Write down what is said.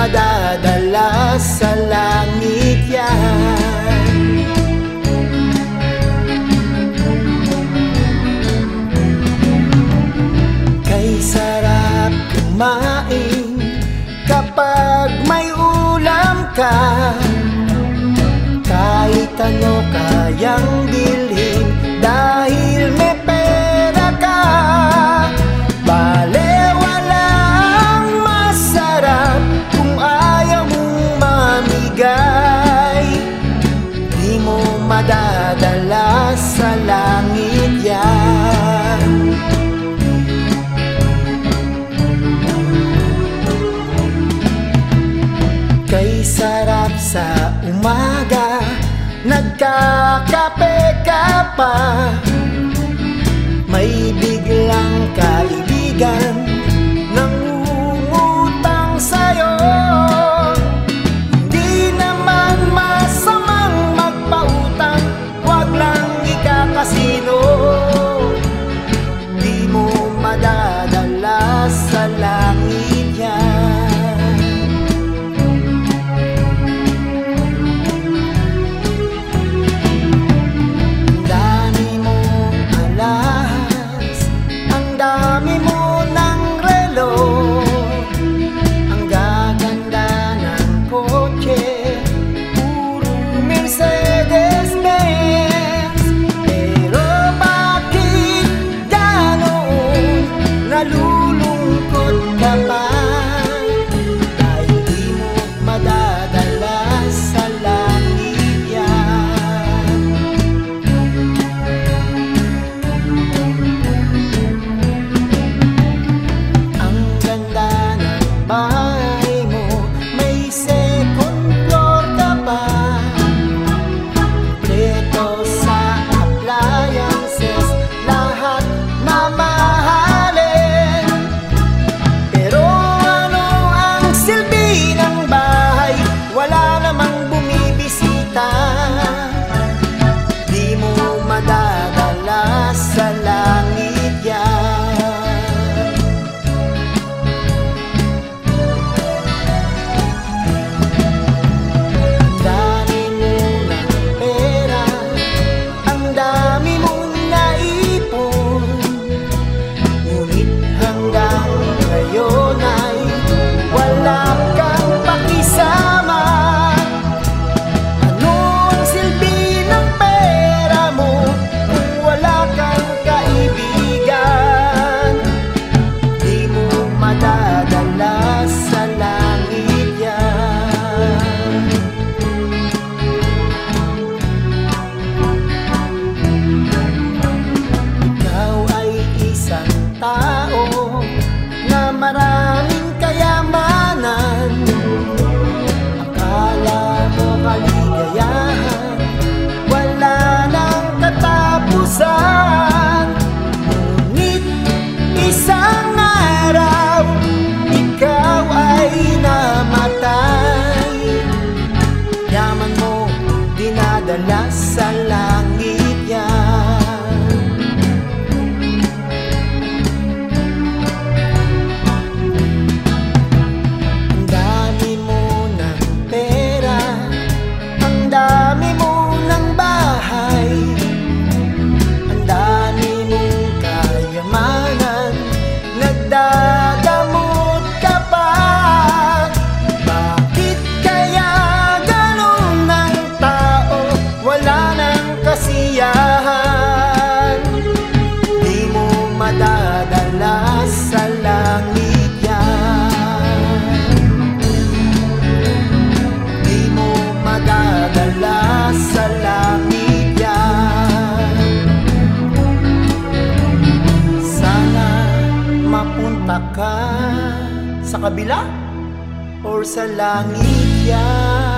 madadala sa langit yan. Kay sarap kumain kapag may ulam ka. Kahit ano kayang bilhin pa. May biglang kaibigan. papá. maraming kayamanan. Akala mo kaligayahan. Wala nang katapusan. Ngunit isang araw Ikaw ay namatay. Yaman mo dinadala sa langit. sa kabila or sa langit yan.